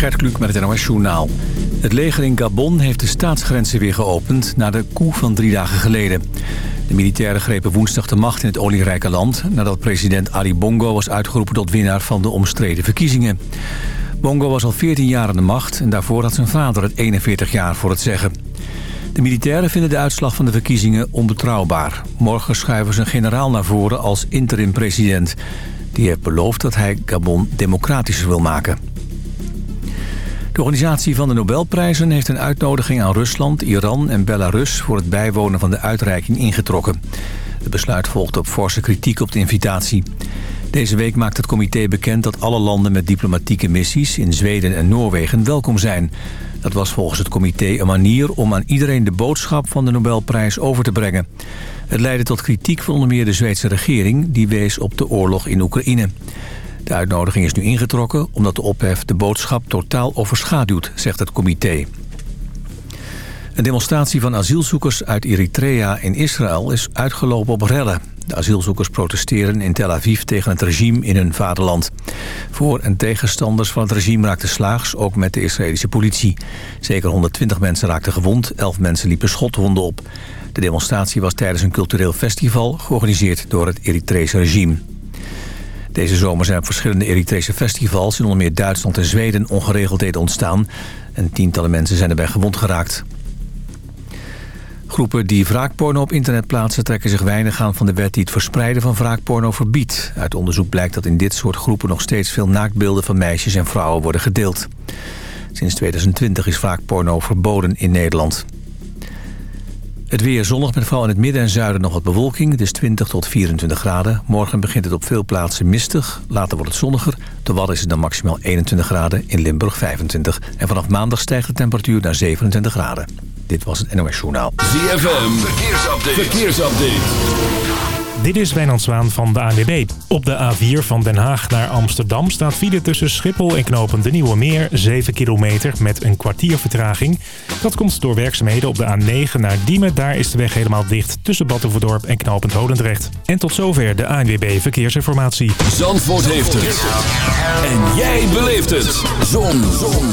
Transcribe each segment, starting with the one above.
Gert Kluk met het NOS Journaal. Het leger in Gabon heeft de staatsgrenzen weer geopend... na de coup van drie dagen geleden. De militairen grepen woensdag de macht in het olierijke land... nadat president Ali Bongo was uitgeroepen tot winnaar van de omstreden verkiezingen. Bongo was al 14 jaar aan de macht... en daarvoor had zijn vader het 41 jaar voor het zeggen. De militairen vinden de uitslag van de verkiezingen onbetrouwbaar. Morgen schuiven ze een generaal naar voren als interim-president. Die heeft beloofd dat hij Gabon democratischer wil maken. De organisatie van de Nobelprijzen heeft een uitnodiging aan Rusland, Iran en Belarus... voor het bijwonen van de uitreiking ingetrokken. Het besluit volgt op forse kritiek op de invitatie. Deze week maakt het comité bekend dat alle landen met diplomatieke missies... in Zweden en Noorwegen welkom zijn. Dat was volgens het comité een manier om aan iedereen de boodschap van de Nobelprijs over te brengen. Het leidde tot kritiek van onder meer de Zweedse regering... die wees op de oorlog in Oekraïne. De uitnodiging is nu ingetrokken omdat de ophef de boodschap totaal overschaduwt, zegt het comité. Een demonstratie van asielzoekers uit Eritrea in Israël is uitgelopen op rellen. De asielzoekers protesteren in Tel Aviv tegen het regime in hun vaderland. Voor- en tegenstanders van het regime raakten slaags, ook met de Israëlische politie. Zeker 120 mensen raakten gewond, 11 mensen liepen schotwonden op. De demonstratie was tijdens een cultureel festival georganiseerd door het Eritrese regime. Deze zomer zijn op verschillende Eritrese festivals in onder meer Duitsland en Zweden ongeregeldheden ontstaan. En tientallen mensen zijn erbij gewond geraakt. Groepen die wraakporno op internet plaatsen trekken zich weinig aan van de wet die het verspreiden van wraakporno verbiedt. Uit onderzoek blijkt dat in dit soort groepen nog steeds veel naaktbeelden van meisjes en vrouwen worden gedeeld. Sinds 2020 is wraakporno verboden in Nederland. Het weer zonnig met vooral in het midden en zuiden nog wat bewolking. Het is 20 tot 24 graden. Morgen begint het op veel plaatsen mistig. Later wordt het zonniger. De Wadden is het dan maximaal 21 graden. In Limburg 25. En vanaf maandag stijgt de temperatuur naar 27 graden. Dit was het NOS Journaal. ZFM, verkeersupdate. verkeersupdate. Dit is Wijnand Zwaan van de ANWB. Op de A4 van Den Haag naar Amsterdam staat file tussen Schiphol en Knopen de Nieuwe Meer 7 kilometer met een kwartier vertraging. Dat komt door werkzaamheden op de A9 naar Diemen. Daar is de weg helemaal dicht tussen Battenverdorp en Knopend Holendrecht. En tot zover de ANWB Verkeersinformatie. Zandvoort heeft het. En jij beleeft het. Zon. Zon.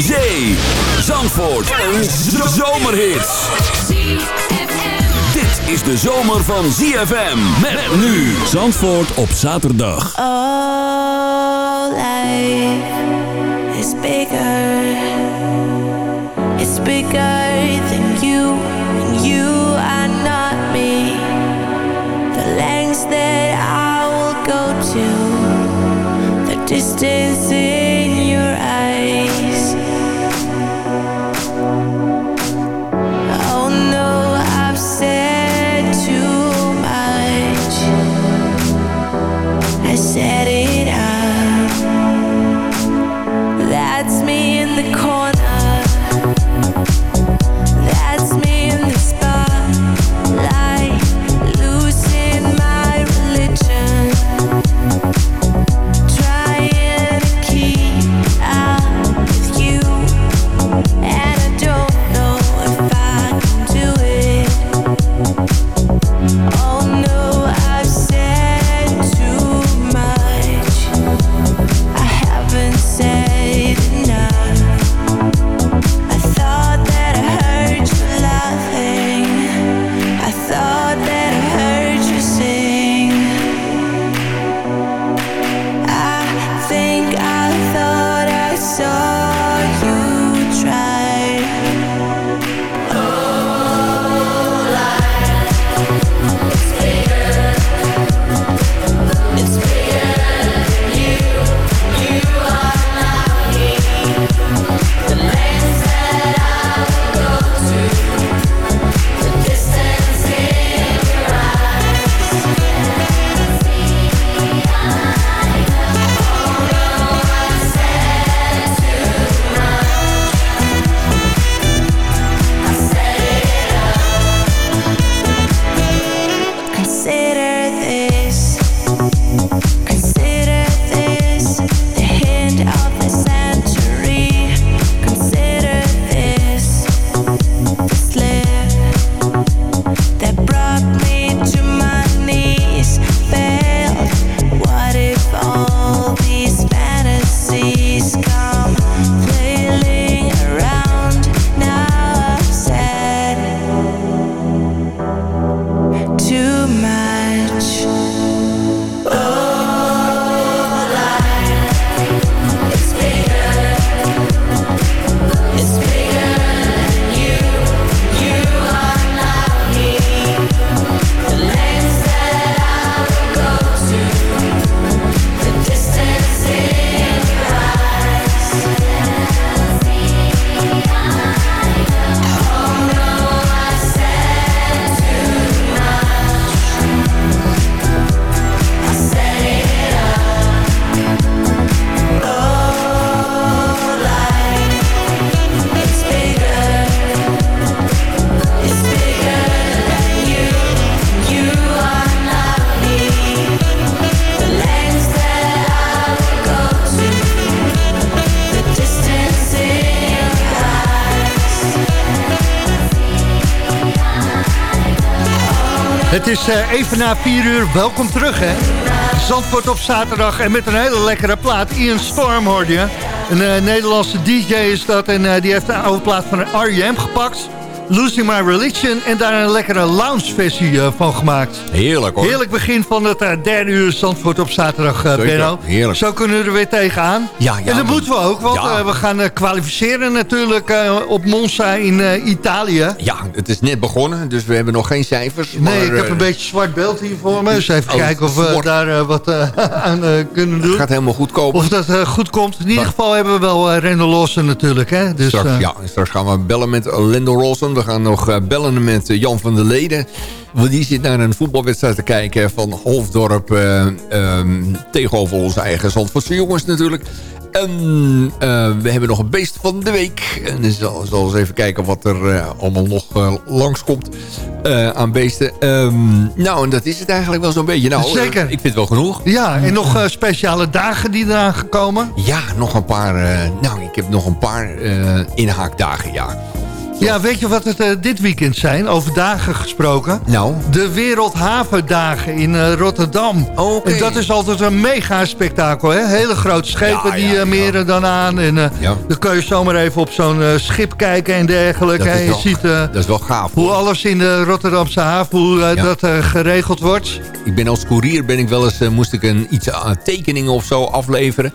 Zee. Zandvoort. Een zomerhit is de zomer van ZFM. Met, nu Zandvoort op zaterdag. All life is bigger. It's bigger than you. And you are not me. The lengths that I will go to. The distance Het is uh, even na 4 uur. Welkom terug, hè. Zandvoort op zaterdag en met een hele lekkere plaat. Ian Storm hoorde je. Een uh, Nederlandse DJ is dat en uh, die heeft een oude plaat van R.E.M. gepakt. Losing My Religion en daar een lekkere lounge versie uh, van gemaakt. Heerlijk hoor. Heerlijk begin van het uh, derde uur Zandvoort op zaterdag, uh, Benno. Heerlijk. Zo kunnen we er weer tegenaan. Ja, ja, en dat moeten we ook, want ja. we gaan kwalificeren natuurlijk op Monza in Italië. Ja, het is net begonnen, dus we hebben nog geen cijfers. Nee, ik heb een beetje zwart beeld hier voor me. Dus even oh, kijken of we daar wat aan kunnen doen. Het gaat helemaal goed komen. Of dat goed komt. In ieder geval hebben we wel Rendo Lossen natuurlijk. Hè? Dus, straks, ja, straks gaan we bellen met Lendo Rossen. We gaan nog bellen met Jan van der Leden. Want die zit naar een voetbalwedstrijd te kijken van Hofdorp uh, um, tegenover onze eigen Zandvoortse jongens natuurlijk. En uh, we hebben nog een beest van de week. En we zal eens even kijken wat er uh, allemaal nog uh, langskomt aan beesten. Um, nou, en dat is het eigenlijk wel zo'n beetje. Nou, Zeker. ik vind het wel genoeg. Ja, en nog speciale dagen die eraan gekomen? Ja, nog een paar. nou, ik heb nog een paar inhaakdagen, ja. Ja, weet je wat het uh, dit weekend zijn? Over dagen gesproken. Nou? De Wereldhavendagen in uh, Rotterdam. Okay. En dat is altijd een mega spektakel. Hè? Hele grote schepen ja, die meren ja. dan aan. En dan kun je zomaar even op zo'n schip kijken en dergelijke. Dat, en je wel, ziet dat is wel gaaf. Hoe alles in de Rotterdamse haven, hoe dat geregeld wordt. Ik ben als koerier ben ik wel eens, moest ik een, iets aan tekeningen of zo afleveren.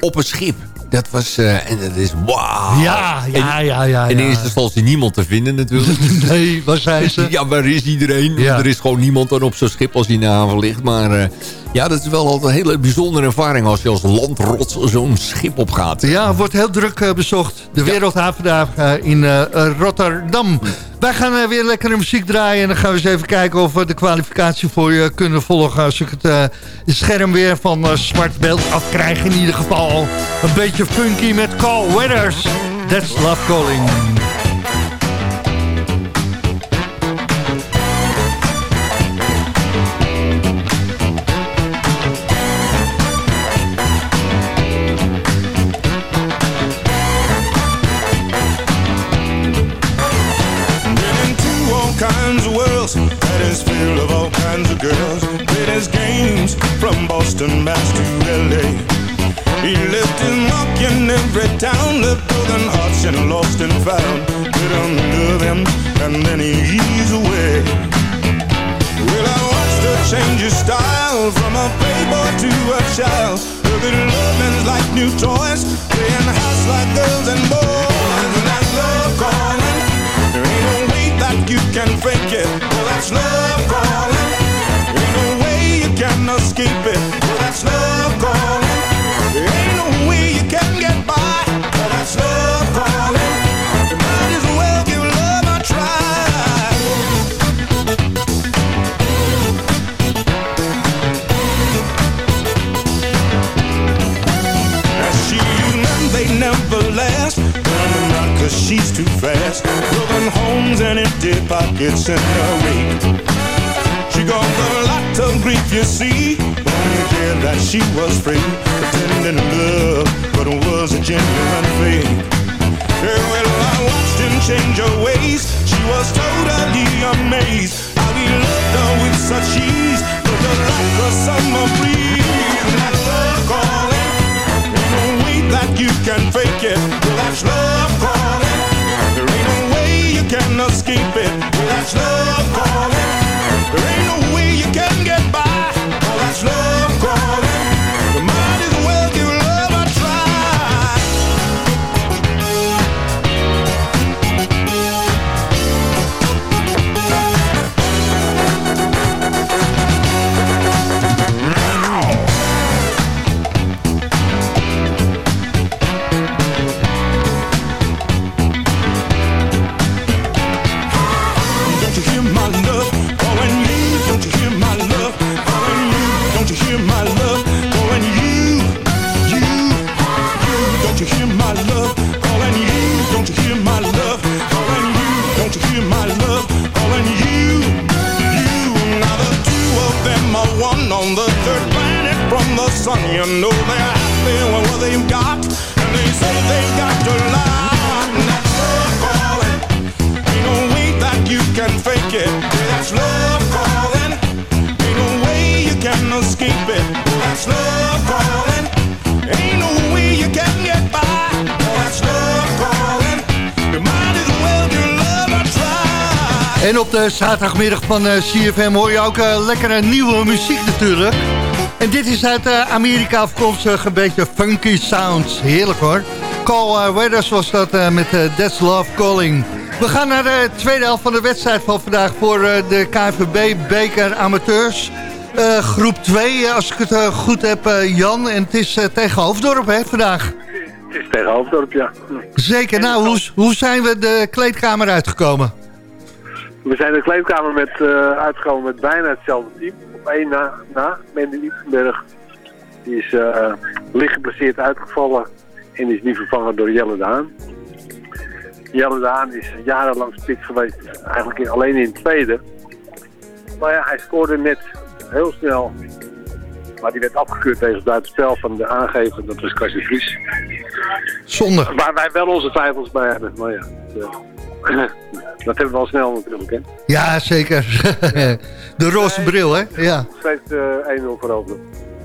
Op een schip dat was... Uh, en dat is wauw. Ja, ja, ja, ja. En in eerste instantie niemand te vinden natuurlijk. nee, waar zijn ze? ja, waar is iedereen? Ja. Er is gewoon niemand dan op zo'n schip als die haven ligt. Maar uh, ja, dat is wel altijd een hele bijzondere ervaring... als je als landrots zo'n schip opgaat. Ja, wordt heel druk uh, bezocht. De Wereldhavendagen in Rotterdam. Wij gaan weer lekkere muziek draaien. En dan gaan we eens even kijken of we de kwalificatie voor je kunnen volgen. Als ik het scherm weer van zwart beeld afkrijg in ieder geval. Een beetje funky met Call Weathers. That's Love Calling. From Boston, Mass to L.A. He left his mark in every town, left broken hearts and lost and found. Love him, and then he's away. Well, I watched her change his style from a playboy to a child. Look at loving's like new toys, playing house like girls and boys. And that's love calling. There ain't no way that you can fake it. Well, that's love calling escape it. Well, that's love calling. There ain't no way you can get by. Well, that's love calling. Might as well give love a try. Now she and they never last. Running around cause she's too fast. Broken homes and empty pockets in her wake. She got a lot of grief, you see. Cared that she was free, pretending to love, but it was a genuine fake. Well, I watched him change her ways. She was totally amazed. How he loved her with such ease, but just like a summer breeze. And that's love calling. Ain't no way that you can fake it. En op de zaterdagmiddag van uh, CFM hoor je ook uh, lekkere nieuwe muziek natuurlijk. En dit is uit uh, Amerika afkomstig een beetje funky sounds. Heerlijk hoor. Call Weathers was dat met That's Love Calling. We gaan naar de tweede helft van de wedstrijd van vandaag voor de KVB Beker Amateurs. groep 2, als ik het goed heb, Jan. En het is tegen Hoofddorp hè, vandaag. Het is tegen Hoofddorp, ja. Zeker. Nou, hoe, hoe zijn we de kleedkamer uitgekomen? We zijn de kleedkamer met, uh, uitgekomen met bijna hetzelfde team. Op één na, na Mandy Liefenberg. Die is uh, licht geblesseerd uitgevallen en is nu vervangen door Jelle Daan. Jelle Daan is jarenlang spits geweest, eigenlijk alleen in het tweede. Maar ja, hij scoorde net heel snel. Maar die werd afgekeurd tegen het spel van de aangever, dat was Kasje Vries. Zonde. Waar wij wel onze twijfels bij hebben, maar ja. Dat hebben we al snel natuurlijk, hè? Ja, zeker. De roze bril, hè? Ja. Nog steeds uh, 1-0 voor.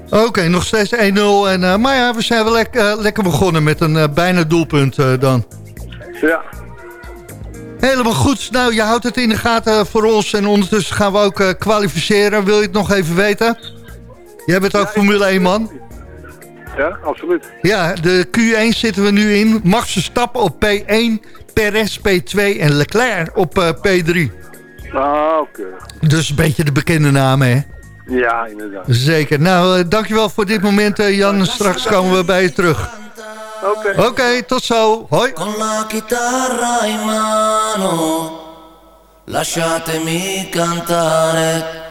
Oké, nog steeds 1-0. En, uh, maar ja, we zijn wel le uh, lekker begonnen met een uh, bijna doelpunt dan. Ja. Helemaal goed. Nou, je houdt het in de gaten voor ons. En ondertussen gaan we ook kwalificeren. Wil je het nog even weten? Jij bent ook ja, Formule 1 man. Ja, absoluut. Ja, de Q1 zitten we nu in. Mag ze stappen op P1, Perez P2 en Leclerc op uh, P3. Ah, oké. Dus een beetje de bekende namen, hè? Ja, inderdaad. Zeker. Nou, uh, dankjewel voor dit moment, uh, Jan. Straks komen we bij je terug. Oké. Okay. Oké, okay, tot zo. Hoi. Con la chitarra in mano Lasciatemi cantare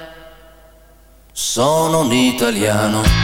Sono un italiano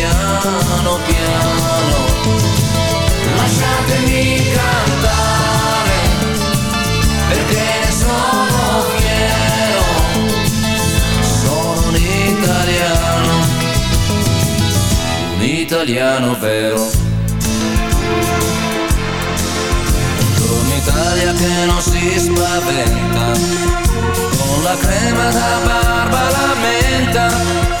piano piano. Lasciatemi cantare perché ne sono fiero, sono un italiano, un italiano vero. Buongiorno Italia che non si spaventa, con la crema da barba la menta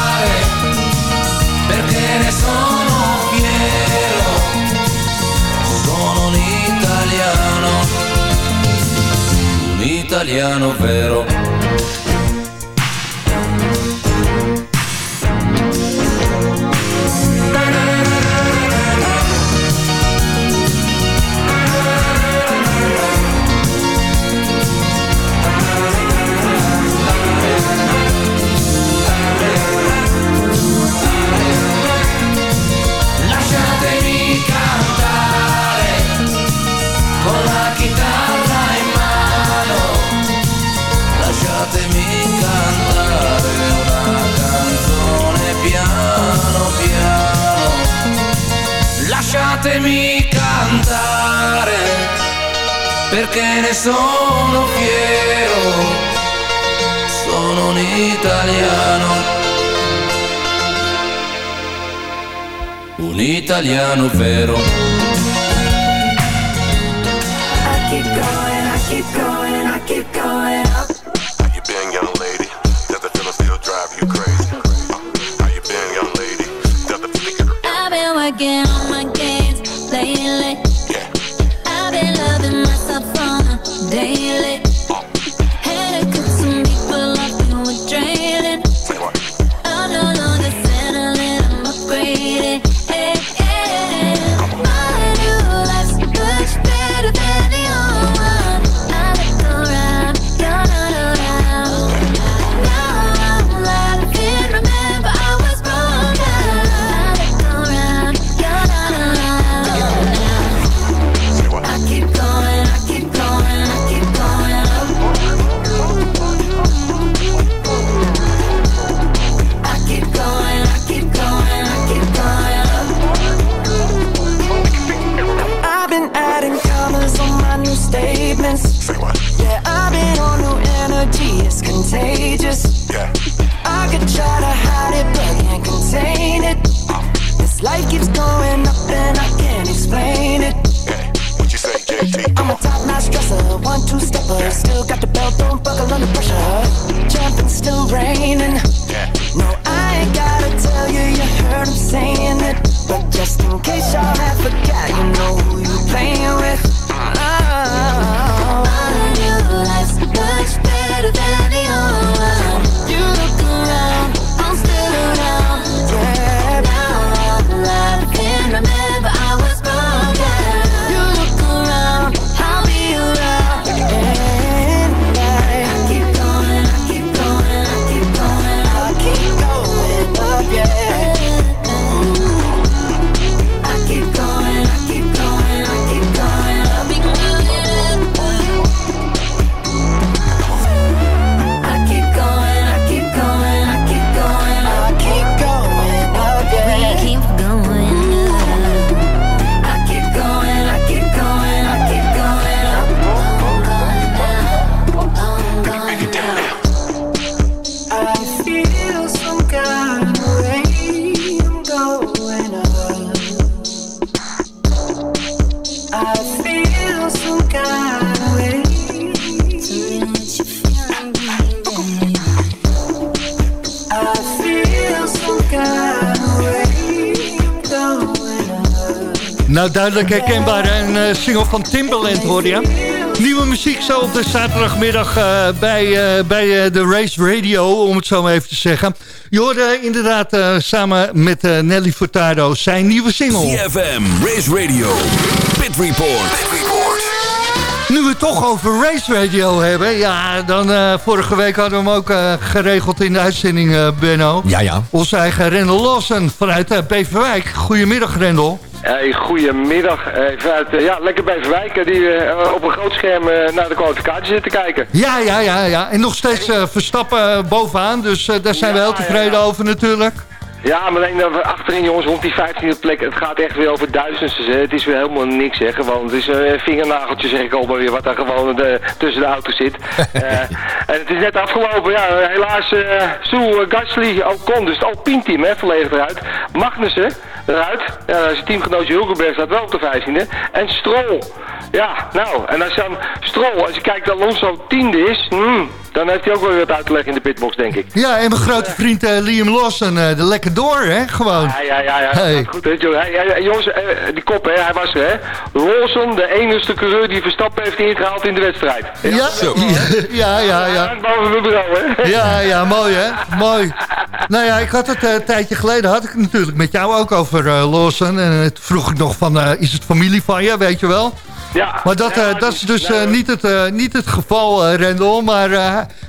fiero, sono un italiano, un italiano vero. Lasciatemi cantare, perché ne sono fiero, sono un italiano. Un italiano vero. I keep going, I keep going, I keep going up. How you been, young lady? Does the feeling still drive you crazy? How you been, young lady? Does the feeling get I've been working herkenbaar. Een eh, single van Timbaland hoor je. Nieuwe muziek zo op de zaterdagmiddag eh, bij, eh, bij eh, de Race Radio, om het zo maar even te zeggen. Je hoorde inderdaad eh, samen met eh, Nelly Furtado zijn nieuwe single. CFM, Race Radio, Pit Report. Nu we het toch over Race Radio hebben. Ja, dan eh, vorige week hadden we hem ook eh, geregeld in de uitzending, eh, Benno. Ja, ja. Onze eigen Rendel Lawson vanuit uh, Beverwijk. Goedemiddag, Rendel. Hey, goedemiddag. Even uit, eh, ja, lekker bij Verwijken die eh, op een groot scherm eh, naar de kwalificatie zitten kijken. Ja, ja, ja, ja. En nog steeds eh, Verstappen eh, bovenaan. Dus eh, daar zijn we heel tevreden ja, ja. over natuurlijk. Ja, maar alleen eh, achterin jongens, rond die 15e plek, het gaat echt weer over duizendsten. hè. Het is weer helemaal niks, hè. Gewoon, het is een vingernageltje, zeg ik al maar weer, wat daar gewoon de, tussen de auto's zit. Eh, en het is net afgelopen, ja, helaas, eh Sue Gasly, Ocon, dus het Alpine team, hè, volledig eruit. Magnussen, eruit. Ja, zijn teamgenootje Hulkenberg staat wel op de 15e. En Stroll, ja, nou, en als dan Stroll, als je kijkt dat Alonso tiende is, hmm, dan heeft hij ook wel weer wat uit te leggen in de pitbox, denk ik. Ja, en mijn grote vriend eh, Liam Lawson, eh de lekker door, hè, gewoon. Ja, ja, ja, ja. Hey. Goed, hè, jongens, eh, die kop, hè, hij was er, hè. Lawson, de enige coureur die Verstappen heeft ingehaald in de wedstrijd. Ja, ja, ja, ja. Hand boven mijn bureau, hè. Ja, ja, mooi hè, mooi. Nou ja, ik had het eh, een tijdje geleden, had ik het natuurlijk met jou ook over eh, Lawson. En het vroeg ik nog van, eh, is het familie van je, weet je wel? Ja. Maar dat, Ja, eh, dat is dus eh, niet, het, eh, niet het geval, Rendel. Maar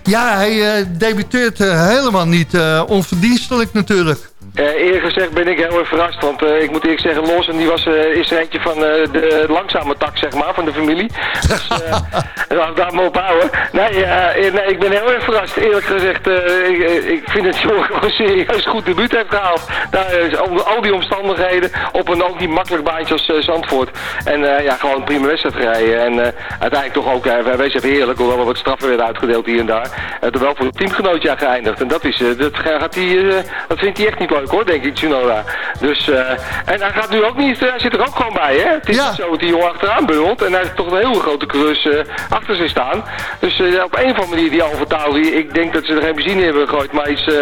ja, hij debuteert helemaal niet onverdienstelijk natuurlijk. Eh, eerlijk gezegd ben ik heel erg verrast, want eh, ik moet eerlijk zeggen, Lawson die was, eh, is er eentje van de langzame tak, zeg maar, van de familie. Dus laten we daar maar op houden. Nee, nee, ik ben heel erg verrast, eerlijk gezegd. ik, ik vind dat Jorg gewoon serieus goed debuut heeft gehaald. Daar, onder al die omstandigheden, op een ook niet makkelijk baantje als Zandvoort. En ja, gewoon een prima wedstrijd gereden. En uiteindelijk toch ook, wij wees even heerlijk, hoewel er wat straffen werden uitgedeeld hier en daar. Er wel voor het teamgenootje aan geëindigd. En dat, is, dat, gaat eh, dat vindt hij echt niet leuk hoor, denk ik, Tsunoda. Dus, eh, en hij gaat nu ook niet, hij zit er ook gewoon bij hè. Het is Ja. niet zo dat die jongen achteraan bungelt. En hij heeft toch een hele grote coureurs eh, achter zich staan. Dus eh, op een of andere manier, die Alfa Tauri, ik denk dat ze er geen benzine in hebben gegooid. Maar iets, eh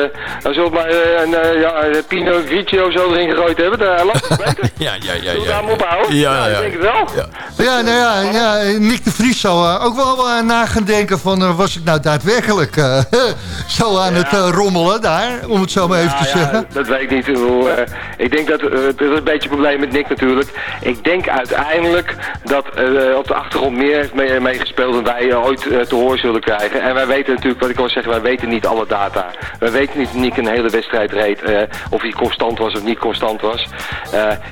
dan zullen maar eh, een eh, ja, een Pino Grigio zo erin gegooid hebben. Daar loopt het beter. Ja, ja, ja. Zullen we daar ophouden? Ja, ja. ik denk het wel. Ja, nou ja, ja Nick de Vries zou eh, ook wel na gaan denken van... eh, was ik nou daadwerkelijk eh, zo aan het eh, rommelen daar, om het zo maar even te Nou ja, zeggen? dat weet niet. Bedoel, eh, ik denk dat, eh, het is een beetje een probleem met Nick natuurlijk. Ik denk uiteindelijk dat eh, op de achtergrond meer heeft mee- meegespeeld dan wij ooit te horen zullen krijgen. En wij weten natuurlijk, wat ik al zeg, wij weten niet alle data. Wij weten niet Nick een hele wedstrijd reed, of hij constant was of niet constant was.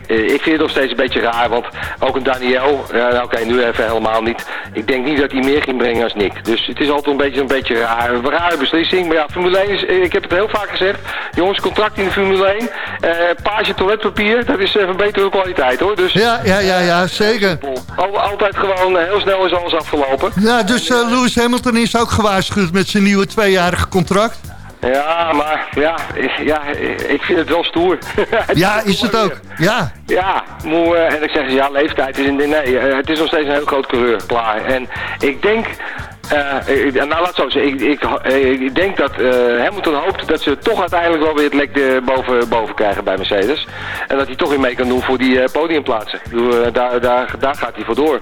Ik vind het nog steeds een beetje raar, want ook een Daniel, nou, oké, nu even helemaal niet. Ik denk niet dat hij meer ging brengen als Nick. Dus het is altijd een beetje een beetje raar, een rare beslissing. Maar ja, Formule 1 is, ik heb het heel vaak gezegd, jongens, contract in de Formule 1, eh page toiletpapier, dat is eh, van betere kwaliteit hoor. Dus Ja, ja, ja, ja, zeker. al- altijd gewoon eh, heel snel is alles afgelopen. Ja, dus eh, Lewis Hamilton is ook gewaarschuwd met zijn nieuwe tweejarige contract. Ja, maar ja, ik- ja, ik vind het wel stoer. Ja, is het ook. Ja, Ja, moe, eh, en ik zeg ja, leeftijd is in nee, eh, het is nog steeds een heel groot coureur, klaar. En ik denk, eh, ik- nou laat zo zeggen, ik, ik, eh, ik denk dat eh, Hamilton hoopt dat ze toch uiteindelijk wel weer het lek eh, boven, boven krijgen bij Mercedes. En dat hij toch weer mee kan doen voor die eh, podiumplaatsen. Bedoel, daar, daar, daar gaat hij voor door.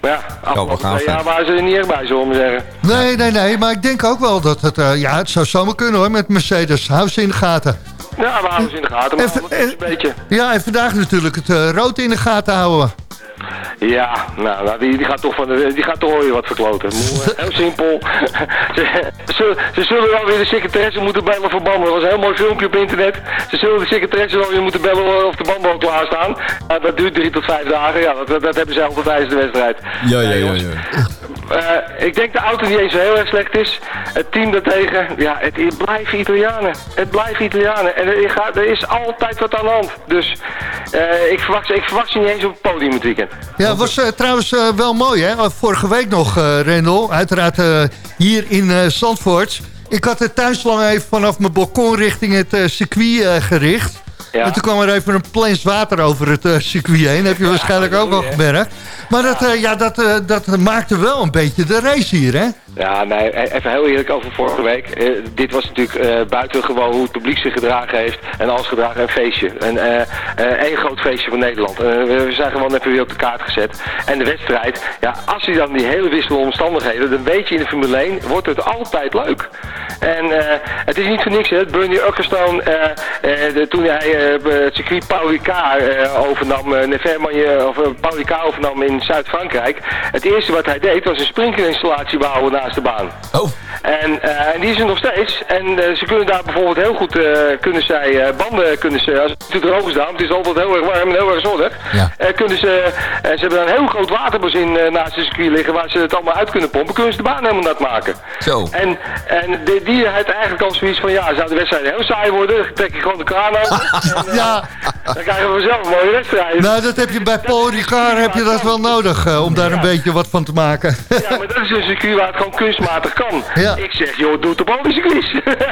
Maar ja, afgelopen twee zijn. jaar waren ze er niet echt bij, zullen we zeggen. nee, nee, nee, maar ik denk ook wel dat het, eh, ja, het zou zomaar kunnen hoor, met Mercedes. Hou ze in de gaten. Ja, we houden ze in de gaten, maar Even- een beetje... Ja, en vandaag natuurlijk het eh, rood in de gaten houden. Ja, nou, nou, die, die gaat toch van die gaat toch weer wat verkloten. Eh, Heel simpel. ze, ze, ze zullen wel weer de secretaresse moeten bellen voor banden. Dat was een heel mooi filmpje op internet. Ze zullen de secretaresse wel weer moeten bellen of de al klaarstaan. Nou, dat duurt drie tot vijf dagen. Ja, dat, dat hebben ze altijd tijdens de wedstrijd. Ja, ja, ja. ja. Eh, ik denk de auto niet eens zo heel erg slecht is. Het team daartegen, ja, het, het blijft Italianen. Het blijft Italianen. En er, er is altijd wat aan de hand. Dus eh, ik, verwacht, ik verwacht ze niet eens op het podium het weekend. Ja, het was eh, trouwens eh, wel mooi, hè? Uh, Vorige week nog, eh Rendel. Uiteraard eh, hier in eh Zandvoort. Ik had de thuislang even vanaf mijn balkon richting het eh, circuit eh, gericht. Ja. En toen kwam er even een plens water over het eh, circuit heen. Heb je waarschijnlijk ook al gemerkt. Maar dat, eh, ja, dat, eh, dat maakte wel een beetje de race hier, hè? Ja, nee, e- even heel eerlijk over vorige week. Eh, dit was natuurlijk eh, buitengewoon hoe het publiek zich gedragen heeft. En alles gedragen een feestje. Een eh, één groot feestje van Nederland. We zijn gewoon even weer op de kaart gezet. En de wedstrijd, ja, als je dan die hele wisselende omstandigheden, dan weet je in de Formule 1, wordt het altijd leuk. En het is niet voor niks, hè. Bernie Ecclestone, toen hij het circuit Paul Ricard overnam, uh, of uh, Paul Ricard overnam in Zuid-Frankrijk. Het eerste wat hij deed was een sprinklerinstallatie bouwen naast de baan. Oh, En, eh, en die is er nog steeds. En eh, ze kunnen daar bijvoorbeeld heel goed, eh, kunnen zij eh, banden, kunnen ze, als het te droog is daar, want het is altijd heel erg warm en heel erg zonnig. Ja. kunnen ze, ze hebben een heel groot waterbazin eh, naast het circuit liggen waar ze het allemaal uit kunnen pompen. Kunnen ze de baan helemaal nat maken. zo. En, en de, die heeft eigenlijk al zoiets van, ja, zou de wedstrijd heel saai worden, dan trek je gewoon de kraan en, eh, Ja, Dan krijgen we zelf een mooie wedstrijd. nou, dat heb je bij Paul Ricard heb je dat wel nodig eh, om daar een beetje wat van te maken. Ja, maar dat is een circuit waar het gewoon kunstmatig kan. Ik zeg, joh, doe het op.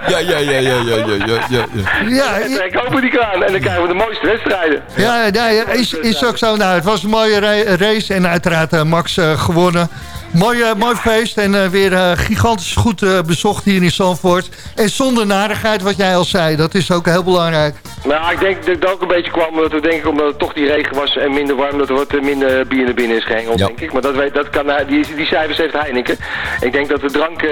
Ja, ja, ja, ja, ja, ja, ja. ja. ja en trek open die kraan en dan krijgen we de mooiste wedstrijden. Ja, ja, is, is ook zo. Nou, het was een mooie race en uiteraard eh, Max eh, gewonnen. Mooi, eh, mooi feest en eh, weer eh, gigantisch goed bezocht hier in Zandvoort. En zonder narigheid, wat jij al zei, dat is ook heel belangrijk. Nou, ik denk dat het ook een beetje kwam omdat, we, denk ik, omdat het toch die regen was en minder warm, dat er wat minder bier naar binnen is gehengeld, Ja. denk ik. Maar dat, weet, dat kan, die, die cijfers heeft Heineken. Ik denk dat de drank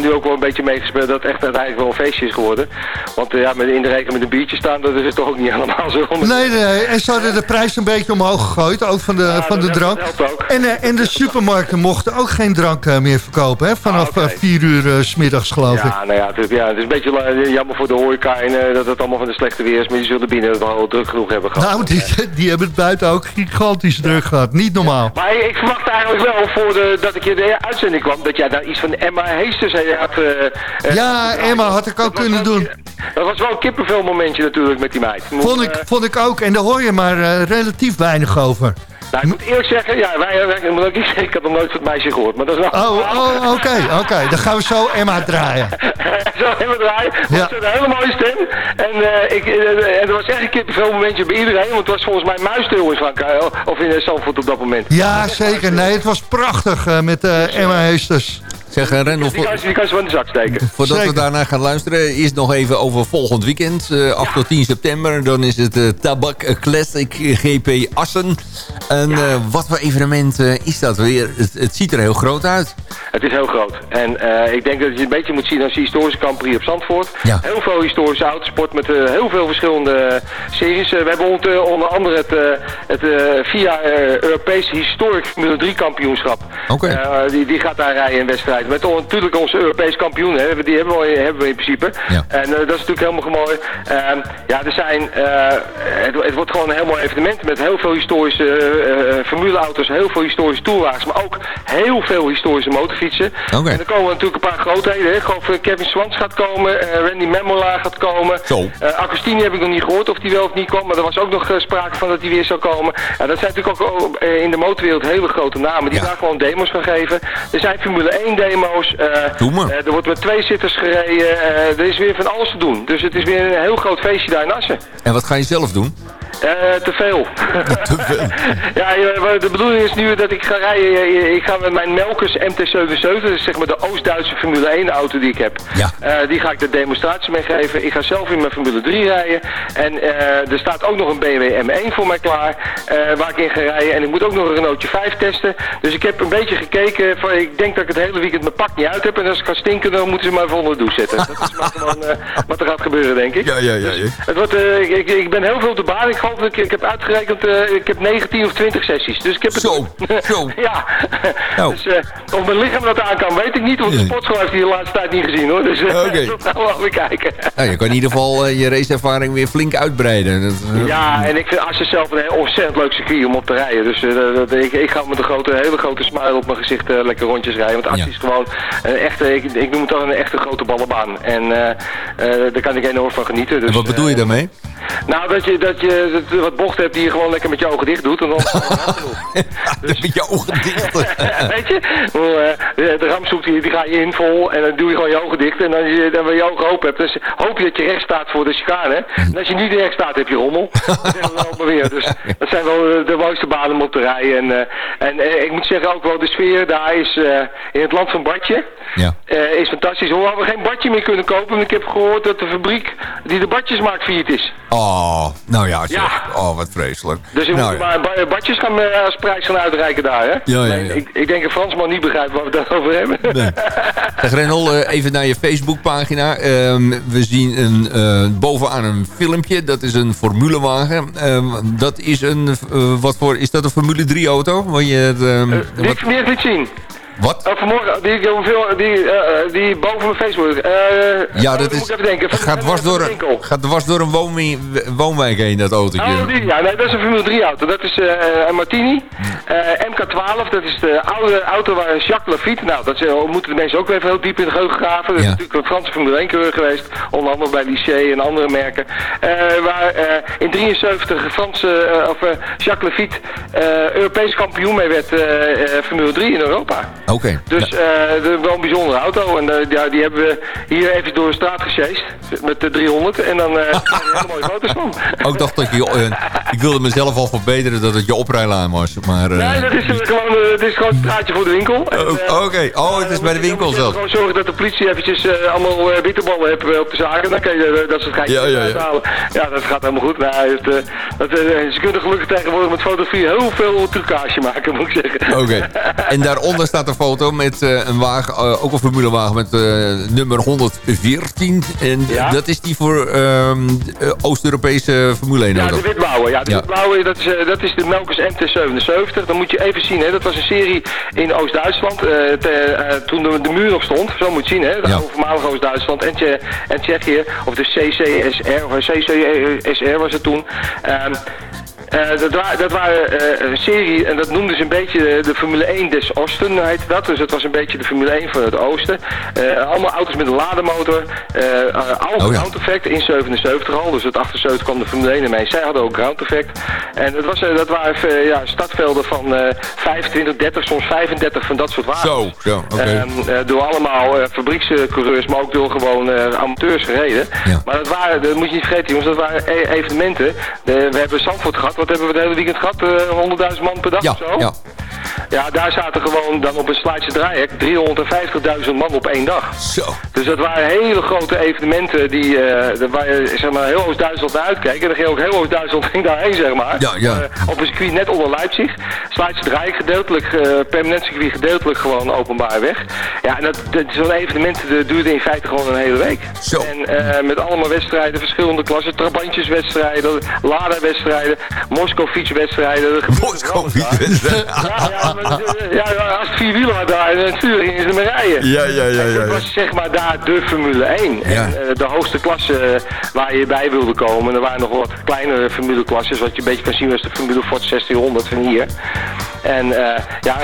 nu ook wel een beetje meegespeeld, dat het echt uiteindelijk wel een feestje is geworden. Want ja, met, in de regen met een biertje staan, dat is het toch ook niet helemaal zo. Nee, nee, en ze hadden de prijs een beetje omhoog gegooid, ook van de, Ja, van de dat drank. helpt ook. En, eh, en de supermarkten mochten ook geen drank eh, meer verkopen, hè? Vanaf Ah, oké. eh, vier uur eh, s smiddags, geloof ik. Ja, nou ja, het, is- ja, het is een beetje jammer voor de horeca en dat het allemaal van de slechte weer collega's, maar die zullen binnen wel druk genoeg hebben gehad. Nou, die, die hebben het buiten ook gigantisch druk gehad. Niet normaal. Maar ik verwacht eigenlijk wel, voor de, dat ik je de uitzending kwam, dat jij daar iets van Emma Heesters had... eh, Ja, Emma had ik ook kunnen doen. Dat was wel een kippenvel momentje natuurlijk met die meid. Vond ik, vond ik ook. En daar hoor je maar relatief weinig over. Nou, ik moet eerlijk zeggen, ja, wij, wij, ik ook niet ik had nog nooit van het meisje gehoord. Maar dat is wel... Oh, oh oké, oké. Dan gaan we zo Emma draaien. Zo even draaien. Ja. Ja. een hele mooie stem. En, eh, ik, eh, en er was echt een kippenvel momentje bij iedereen. Want het was volgens mij muisstil in Frankrijk. Of in eh, Zandvoort op dat moment. Ja, zeker. Nee, het was prachtig eh, met eh, Emma Heesters. Zeg, eh, Rendel, Die kan, ze- die kan ze wel in de zak steken. Voordat Zeker. we daarna gaan luisteren, eerst nog even over volgend weekend. eh 8 tot 10 september. Dan is het eh, Tabak Classic GP Assen. En eh, wat voor evenement is dat weer? Het, het ziet er heel groot uit. Het is heel groot. En eh, ik denk dat je het een beetje moet zien als historische Prix op Zandvoort. Ja. Heel veel historische autosport met eh, heel veel verschillende series. We hebben eh, onder andere het, eh, het eh, VIA eh, Europees Historic Formule 3 kampioenschap. Oké. Eh, die, die gaat daar rijden in wedstrijd. Met natuurlijk onze Europees kampioen. Hè. Die hebben we, hebben we in principe. Ja. En eh, dat is natuurlijk helemaal mooi. Ehm, ja, er zijn, eh, het, het wordt gewoon een heel mooi evenement met heel veel historische eh, formuleauto's, heel veel historische toerwagens, maar ook heel veel historische motorfietsen. En er komen natuurlijk een paar grootheden. Hè. Eh, Kevin Swans gaat komen, Randy Memola gaat komen. Zo. Agostini heb ik nog niet gehoord of die wel of niet kwam, maar er was ook nog sprake van dat hij weer zou komen. Ja, dat zijn natuurlijk ook in de motorwereld hele grote namen die Ja. daar gewoon demos van geven. Er zijn Formule 1 demo's. Eh, Doe maar. eh, er wordt met twee zitters gereden. eh, er is weer van alles te doen. Dus het is weer een heel groot feestje daar in Assen. En wat ga je zelf doen? Eh, te veel. Te veel. ja, maar de bedoeling is nu dat ik ga rijden. eh, Ik ga met mijn Melkers MT-77, dat is zeg maar de Oost-Duitse Formule 1 auto die ik heb. Ja. Eh, die ga ik de demonstratie mee geven. Ik ga zelf in mijn Formule 3 rijden. En eh, er staat ook nog een BMW M1 voor mij klaar, eh, waar ik in ga rijden. En ik moet ook nog een Renaultje 5 testen. Dus ik heb een beetje gekeken. Van, ik denk dat ik het hele weekend mijn pak niet uit heb. En als ik ga stinken, dan moeten ze mij even onder de douche zetten. Dat is maar gewoon eh, wat er gaat gebeuren, denk ik. Ja, ja, ja. ja. Het wordt, eh, ik, ik, ben heel veel de baan. Ik geloof ik, ik heb uitgerekend, eh, ik heb 19 of 20 sessies. Dus ik heb het... Zo, zo. ja. Nou. Dus eh, of mijn lichaam dat aan kan, weet ik niet. Want de sportschool heeft die de laatste tijd niet gezien hoor. Dus dat gaan we wel weer kijken. Nou, je kan in ieder geval je raceervaring weer flink uitbreiden. Dat, Ja, en ik vind Assen zelf een heel ontzettend leuk circuit om op te rijden. Dus dat- ik, ik ga met een grote, hele grote smile op mijn gezicht lekker rondjes rijden. Want Assen Ja. is gewoon een echte, ik, ik noem het dan een echte grote ballenbaan. En daar kan ik enorm van genieten. Dus, En wat bedoel je daarmee? Nou, dat je, dat je wat bochten hebt die je gewoon lekker met je ogen dicht doet. En dan Met je ogen dicht. Weet je? Eh, de, ramzoek die, die ga je in vol en dan doe je gewoon je ogen dicht. En als je dan weer je ogen open hebt, dus hoop je dat je recht staat voor de chicane. En als je niet recht staat, heb je rommel. Dat weer. Dus dat zijn wel de mooiste banen om op te rijden. En, eh, en eh, ik moet zeggen ook wel, de sfeer daar is in het land van Badje. Ja. is fantastisch. Hoewel we geen badje meer kunnen kopen. Want ik heb gehoord dat de fabriek die de badjes maakt failliet is. Oh, nou ja. Oh, wat vreselijk. Dus we nou, moeten ja. maar ba- badjes gaan, eh, als prijs gaan uitreiken daar, hè? Ja, ja, ja. Ik, ik denk een Fransman niet begrijpt waar we het over hebben. Nee. Zeg Renol, eh, even naar je Facebookpagina. Ehm, we zien een, eh, bovenaan een filmpje. Dat is een formulewagen. Ehm, dat is een, wat voor, is dat een Formule 3 auto? Wat je, het, ehm, Eh, die wat, niet zien. Wat? Oh, vanmorgen, die, die, die, eh, eh, die boven mijn Facebook. eh Ja, dat is, moet ik even denken. Van- gaat, dwars door, een- gaat dwars door een woonwi- woonwijk heen, dat autootje. Oh, die, ja, nee, dat is een Formule 3 auto. Dat is eh, een Martini. Eh, MK12, dat is de oude auto waar Jacques Lafitte, nou, dat moeten de mensen ook weer even heel diep in de geheugen graven. Dat is Ja. natuurlijk een Franse Formule 1 coureur geweest, onder andere bij Liché en andere merken. Waar in 73 Franse, of Jacques Lafitte Europees kampioen mee werd Formule 3 in Europa. Oké. Dus eh de, wel een bijzondere auto. En eh, ja, die hebben we hier even door de straat gesjeest. Met de 300. En dan eh krijg je hele mooie foto's van. Ook dacht dat je, eh, ik wilde mezelf al verbeteren dat het je oprijlaan was. Maar, eh, Nee, dat is eh, gewoon, eh, het is gewoon een straatje voor de winkel. Oh, eh, Oké, oh, het is bij de winkel zelf. Gewoon zorgen dat de politie eventjes eh, allemaal eh, bitterballen heeft eh, op de zaken. Dan kan je eh, dat soort geitjes Ja, ja, ja. uithalen. Ja, dat gaat helemaal goed. Nou, het, eh, dat, eh, ze kunnen gelukkig tegenwoordig met fotografie heel veel trucage maken, moet ik zeggen. Oké. En daaronder staat een foto met eh, een wagen, eh, ook een formulewagen met eh, nummer 114. En Ja. dat is die voor ehm, Oost-Europese Formule 1 Ja, auto. de witblauwe. Ja, de Ja. witblauwe, dat is, dat is de Melkers MT-77. Dan moet je even zien, hè. dat was een serie in Oost-Duitsland. toen de, de muur nog stond, zo moet je zien, hè. Ja. Voormalig Oost-Duitsland en, Tsje- en Tsjechië. Of de CCSR, of CCSR was het toen. Eh, dat, wa dat waren eh, een serie, en dat noemden ze een beetje de, de Formule 1 des Oosten, heette dat. Dus dat was een beetje de Formule 1 van het Oosten. Eh, allemaal auto's met een lademotor. al Oh ja. ground effect in 77 al. Dus het 78 kwam de Formule 1 ermee. Zij hadden ook ground effect. En het was, dat waren ja, startvelden van eh 25, 30, soms 35 van dat soort wagens. Zo, oké. Ehm, eh, door allemaal fabriekscoureurs, maar ook door gewoon amateurs gereden. Ja. Maar dat waren, dat moet je niet vergeten jongens, dat waren e- evenementen. We hebben Zandvoort gehad, wat hebben we het hele weekend gehad? Eh, 100.000 man per dag Ja, of zo? ja. Ja, daar zaten gewoon dan op een Slaatse draaihek 350.000 man op één dag. Zo. Dus dat waren hele grote evenementen die, eh waar je zeg maar, heel Oost-Duitsland naar uitkeek. En dan ging ook heel Oost-Duitsland daarheen, zeg maar. Ja, ja. Eh, op een circuit net onder Leipzig. Slaatse draaihek gedeeltelijk, eh, permanent circuit gedeeltelijk gewoon openbaar weg. Ja, en dat, dat zo'n evenement dat duurde in feite gewoon een hele week. Zo. En eh, met allemaal wedstrijden, verschillende klassen, trabantjeswedstrijden, Lada-wedstrijden, Moskou-fietswedstrijden. Dat gebeurde Moskou van alles daar. Ja, ja, maar, ja, als het vier wielen daar en stuur gingen ze ermee rijden. Ja, ja, ja, ja, Dat was zeg maar daar de Formule 1. Ja. En eh, de hoogste klasse eh, waar je bij wilde komen. Er waren nog wat kleinere Formule klasses, wat je een beetje kan zien als de Formule Ford 1600 van hier. En eh, ja,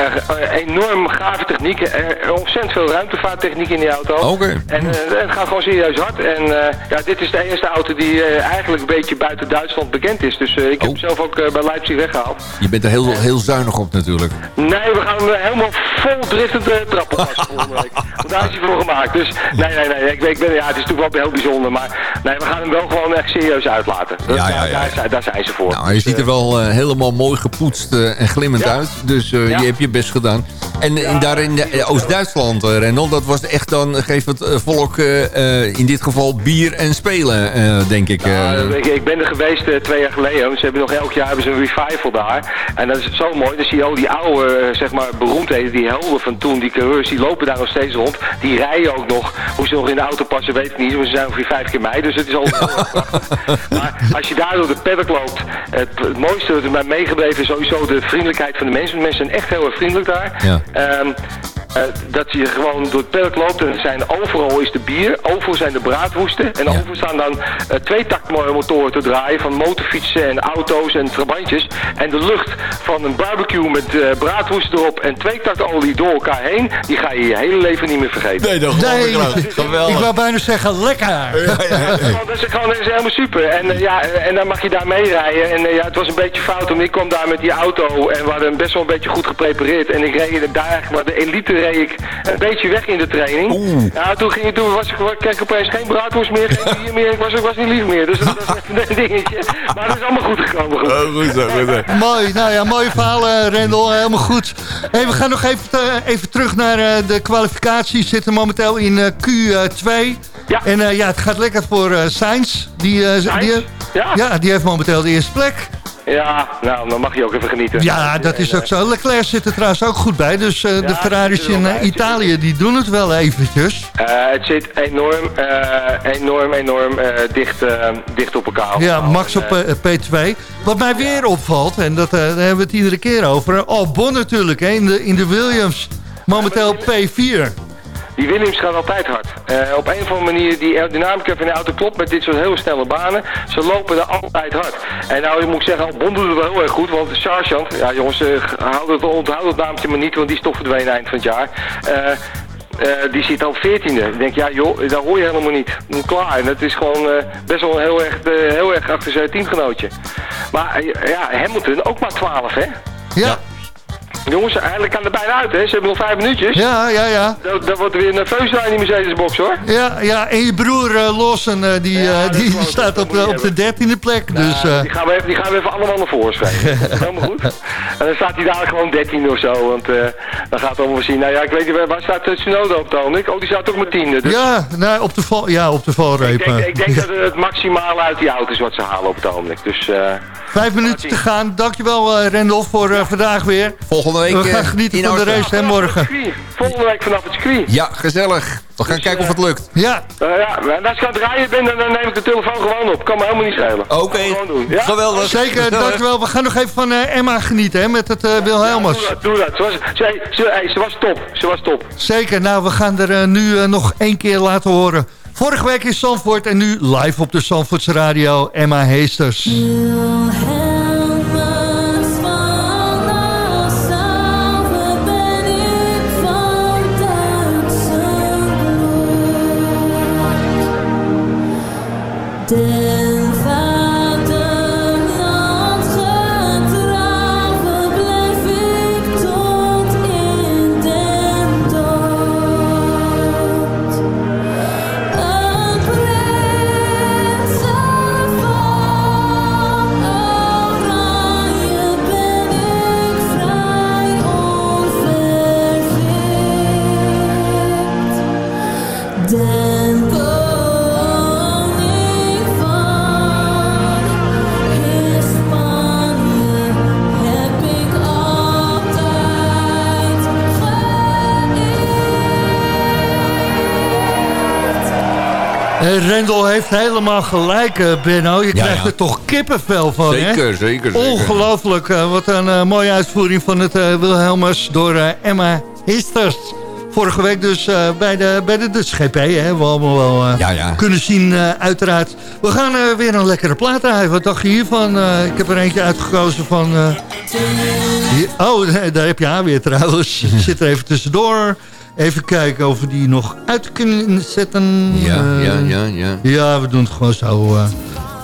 enorm gave techniek. Er, ontzettend veel ruimtevaarttechniek in die auto. Oké. En eh, het gaat gewoon serieus hard. En eh, ja, dit is de eerste auto die eigenlijk een beetje buiten Duitsland bekend is. Dus ik heb Oh. hem zelf ook bij Leipzig weggehaald. Je bent er heel, heel zuinig op natuurlijk. Nee, we gaan hem helemaal vol driftend trappen passen volgende week. Want daar is hij voor gemaakt. Dus nee, nee, nee. Ik, ik ben, ja, het is natuurlijk wel heel bijzonder. Maar nee, we gaan hem wel gewoon echt serieus uitlaten. Dat- Ja, ja, daar- ja, Daar, zijn- daar zijn ze voor. Nou, je ziet er wel helemaal mooi gepoetst en glimmend Ja. Uit. Dus eh, Ja. je hebt je best gedaan. En in, daar in eh, Oost-Duitsland, eh, Rendel, dat was echt dan, geeft het eh, volk eh, eh, in dit geval bier en spelen, eh, denk ik. eh. Nou, ik, ik ben er geweest eh, twee jaar geleden. Ze hebben nog elk jaar hebben ze een revival daar. En dat is zo mooi. Dan zie je al die oude, eh, zeg maar, beroemdheden, die helden van toen, die coureurs, die lopen daar nog steeds rond. Die rijden ook nog. Hoe ze nog in de auto passen, weet ik niet. Want ze zijn ongeveer vijf keer mij, dus het is al. Maar als je daar door de paddock loopt, het, het mooiste dat er mij meegebleven is sowieso de vriendelijkheid van de mensen. De mensen zijn echt heel erg vriendelijk daar. Ja. Ehm, eh, dat je gewoon door het paddock loopt en er zijn overal is de bier, overal zijn de braadwoesten en Ja. overal staan dan eh twee motoren te draaien van motorfietsen en auto's en trabantjes. En de lucht van een barbecue met eh braadwoest erop en twee olie door elkaar heen, die ga je je hele leven niet meer vergeten. Nee, dat Nee, ik wel. ik Geweldig. wou bijna zeggen, lekker. Dat is gewoon- dat is gewoon dat is helemaal super. En, eh, ja, eh, en dan mag je daar mee rijden. En eh, ja, het was een beetje fout, want ik kwam daar met die auto en we hadden best wel een beetje goed geprepareerd. En ik reed daar eigenlijk, maar de elite reed ik een beetje weg in de training. Oeh. Ja, toen, ging, toen was ik, kreeg ik opeens geen braadworst meer, geen bier meer. Ik was, ik was niet lief meer. Dus dat, is echt een dingetje. Maar het is allemaal goed gekomen. Goed. Oh, goed zo, goed zo. Mooi, nou ja, mooie verhalen, Rendel. Helemaal goed. Hey, we gaan nog even, eh, even terug naar eh, de kwalificatie. We zitten momenteel in eh, Q2. Ja. En eh, ja, het gaat lekker voor eh Sainz. Die, eh, Sainz? die, Ja. ja, die heeft momenteel de eerste plek. Ja, nou, dan mag je ook even genieten. Ja, dat is ook zo. Leclerc zit er trouwens ook goed bij. Dus eh, de Ferraris er in eh. Italië, die doen het wel eventjes. Eh, het zit enorm, enorm, enorm dicht, dicht op elkaar. Ja. Max op eh, eh, P2. Wat mij weer opvalt, en dat, daar hebben we het iedere keer over. Albon natuurlijk, hè, in, de, in de Williams. Momenteel P4. Die Williams gaat altijd hard. Eh, op een of andere manier, die aerodynamica van de auto klopt met dit soort hele snelle banen. Ze lopen er altijd hard. En nou, ik moet zeggen, Albon doet het wel heel erg goed, want de Sargent, ja jongens, eh, houd het, onthoud het naamtje maar niet, want die is toch verdwenen eind van het jaar. Eh, eh, die zit al 14e. Ik denk, ja joh, daar hoor je helemaal niet. Klaar. En dat is gewoon eh, best wel heel erg, eh, heel erg achter zijn teamgenootje. Maar ja, Hamilton ook maar 12 hè. Ja, Jongens, eigenlijk kan er bijna uit hè. Ze hebben nog vijf minuutjes. ja, ja, ja. Dat, dat wordt weer nerveus daar in die Mercedes-box hoor. Ja, ja, en je broer eh, Lawson, eh, die, Ja, eh, die is staat op, op de dertiende plek. Dus, Ja, eh, die, gaan we even, die gaan we even allemaal naar voren schrijven. Dat is Helemaal goed. En dan staat hij daar gewoon 13 of zo. Want eh, dan gaat het allemaal zien. Nou ja, ik weet niet, waar- staat uh, Tsunoda op ogenblik? Oh, die staat ook met tiende. Dus ja, nou, op de, val, ja, op de valreep. ik denk, ik denk dat het maximale uit die auto's wat ze halen op het ogenblik. Dus eh, Vijf minuten te gaan. Dankjewel, eh Rendel, voor vandaag weer. Volgende volgende week We gaan eh, genieten in van de race, hè, morgen. Volgende week vanaf het circuit. Ja, gezellig. We gaan kijken of het lukt. Ja, Eh, ja, en als ik aan het rijden ben, dan, neem ik de telefoon gewoon op. Kan me helemaal niet schelen. Oké, Gewoon doen. Ja? geweldig. zeker. Gezellig. Dankjewel. We gaan nog even van eh, Emma genieten, hè, met het eh Doe Wilhelmus. dat, doe dat. Ze was, ze, ze, hey, ze was top. Ze was top. Zeker. Nou, we gaan er eh, nu eh, nog één keer laten horen. Vorige week in Zandvoort en nu live op de Zandvoortse radio, Emma Heesters. Wilhelmus heeft helemaal gelijk, eh, Benno. Je krijgt er toch kippenvel van, hè? Zeker, zeker, zeker. Ongelooflijk. eh, wat een eh, mooie uitvoering van het Wilhelmus door Emma Histers. Vorige week dus bij de, bij de Dutch GP, hè, we allemaal wel Ja, ja. kunnen zien, uiteraard. We gaan weer een lekkere plaat draaien. Wat dacht je hiervan? Ik heb er eentje uitgekozen van... hier- oh, daar heb je haar weer trouwens. Zit er even tussendoor. Even kijken of we die nog uit kunnen zetten. Ja, Eh, ja, ja, ja. ja, we doen het gewoon zo.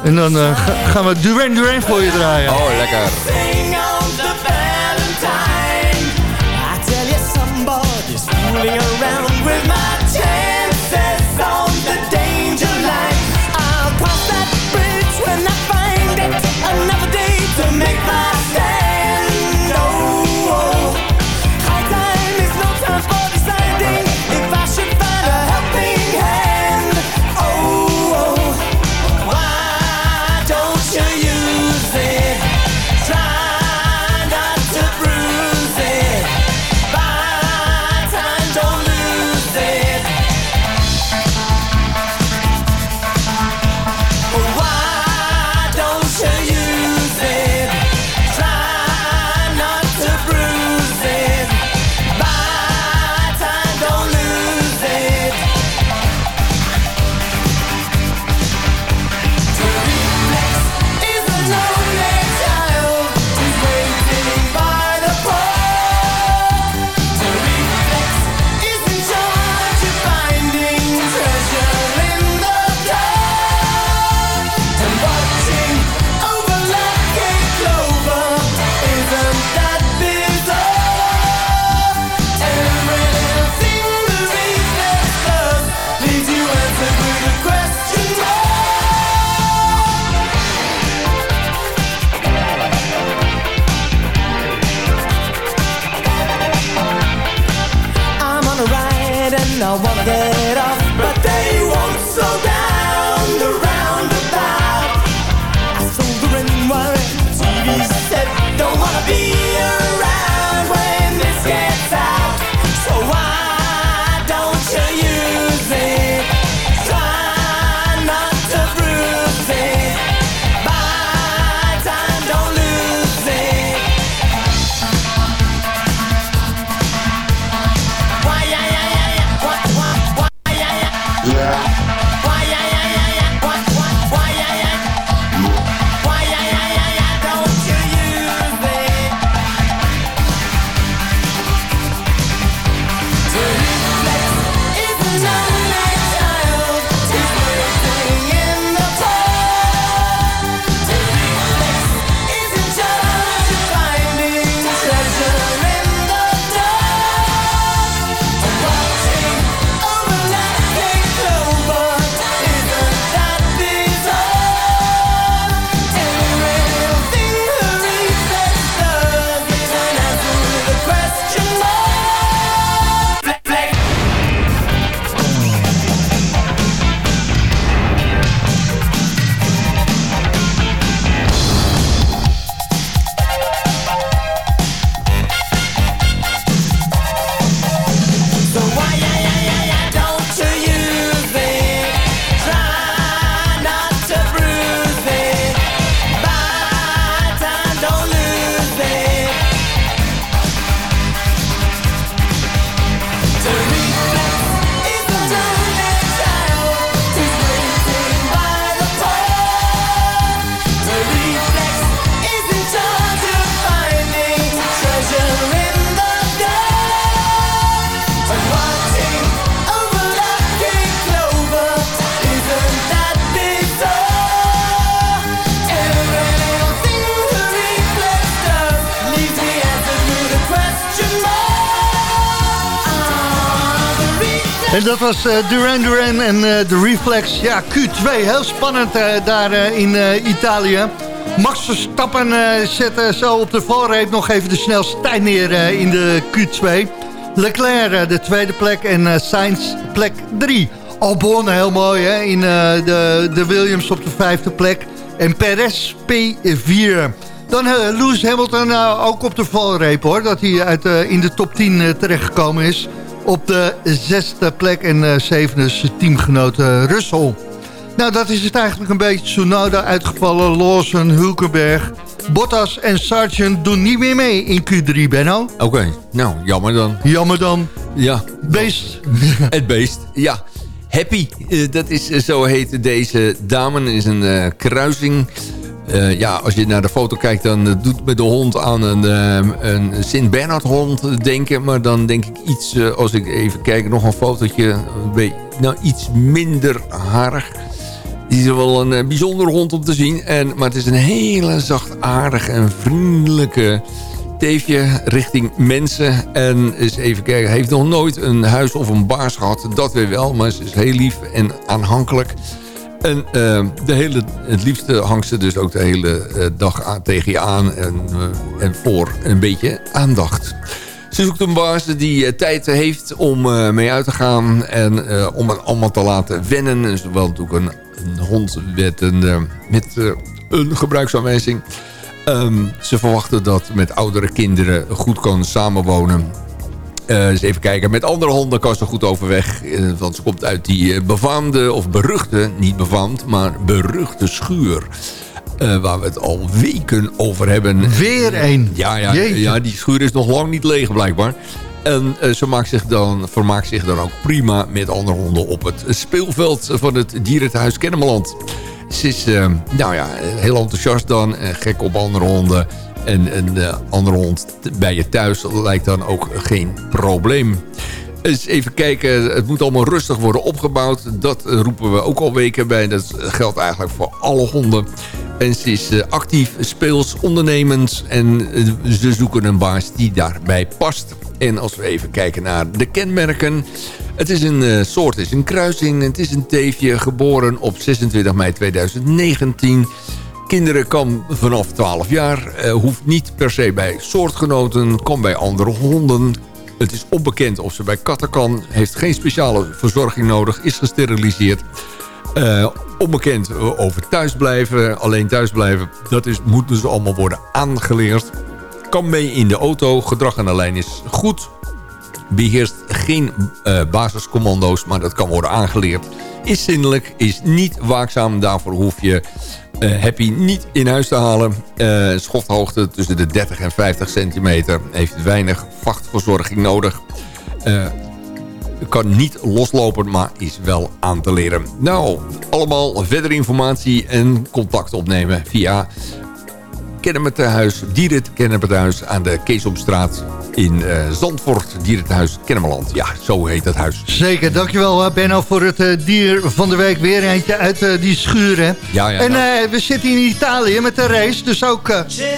En dan eh, ga- gaan we Duran Duran voor je draaien. Oh, lekker. Sing on the Valentine. I tell you, somebody's fooling En dat was uh, Duran Duran en uh, de Reflex. Ja, Q2, heel spannend uh, daar in Italië. Max Verstappen zet zo op de valreep nog even de snelste tijd neer in de Q2. Leclerc de tweede plek en Sainz plek 3. Albon heel mooi hè, in de, de Williams op de vijfde plek. En Perez P4. Dan Lewis Hamilton ook op de valreep hoor. Dat hij uit, in de top 10 terechtgekomen is op de zesde plek. En uh, zevende is teamgenoot uh, Russell. Nou, dat is het eigenlijk een beetje. Tsunoda uitgevallen, Lawson, Hulkenberg... Bottas en Sargent doen niet meer mee in Q3, Benno. Oké, nou, jammer dan. Jammer dan. Ja. Beest. het beest, ja. Happy, uh, dat is, zo heet deze dame. is een kruising uh, ja, als je naar de foto kijkt, dan uh, doet me de hond aan een, uh, een Sint-Bernard hond denken. Maar dan denk ik iets, als ik even kijk, nog een fotootje, nou iets minder harig. Die is wel een bijzondere hond om te zien. En, maar het is een hele zachtaardige en vriendelijke teefje richting mensen. En eens even kijken, heeft nog nooit een huis of een baas gehad. Dat weer wel, maar ze is heel lief en aanhankelijk. En uh, de hele, het liefste hangt ze dus ook de hele uh, dag tegen je aan en, uh, en voor een beetje aandacht. Ze zoekt een baas die tijd heeft om mee uit te gaan en om het allemaal te laten wennen. En zowel natuurlijk een, een hond met een, met, een gebruiksaanwijzing. Um, ze verwachten dat met oudere kinderen goed kan samenwonen. Uh, eens even kijken. Met andere honden kan ze goed overweg. Uh, want ze komt uit die uh, befaamde, of beruchte, niet befaamd, maar beruchte schuur. waar we het al weken over hebben. Weer een. Ja, ja, ja, die schuur is nog lang niet leeg blijkbaar. En ze maakt zich dan, vermaakt zich dan ook prima met andere honden op het speelveld van het dierenhuis Kennemerland. Ze is nou ja, heel enthousiast dan, gek op andere honden. En een uh, andere hond bij je thuis lijkt dan ook geen probleem. Eens even kijken, het moet allemaal rustig worden opgebouwd. Dat roepen we ook al weken bij. Dat geldt eigenlijk voor alle honden. En ze is uh, actief, speels, ondernemend. En uh, ze zoeken een baas die daarbij past. En als we even kijken naar de kenmerken. Het is een soort, het is een kruising. Het is een teefje, geboren op 26 mei 2019 kinderen kan vanaf 12 jaar. Uh, hoeft niet per se bij soortgenoten, kan bij andere honden. Het is onbekend of ze bij katten kan. Heeft geen speciale verzorging nodig. Is gesteriliseerd. Uh, onbekend eh, over thuisblijven. Alleen thuisblijven. Dat is, moet dus allemaal worden aangeleerd. Kan mee in de auto. Gedrag aan de lijn is goed. Beheerst geen uh, basiscommando's. Maar dat kan worden aangeleerd. Is zindelijk. Is niet waakzaam. Daarvoor hoef je uh, heb hij niet in huis te halen. Uh, schothoogte tussen de 30 en 50 centimeter. Heeft weinig vachtverzorging nodig. Kan niet loslopen, maar is wel aan te leren. Nou, allemaal verder informatie en contact opnemen via Kennemerhuis, Dierenkennemerhuis aan de Keesomstraat in uh, Zandvoort, Dierenhuis Kennemerland. Ja, zo heet het huis. Zeker, dankjewel Benno voor het uh, dier van de week. Weer eentje uit uh, die schuren. Ja, ja, en we zitten in Italië met de race, dus ook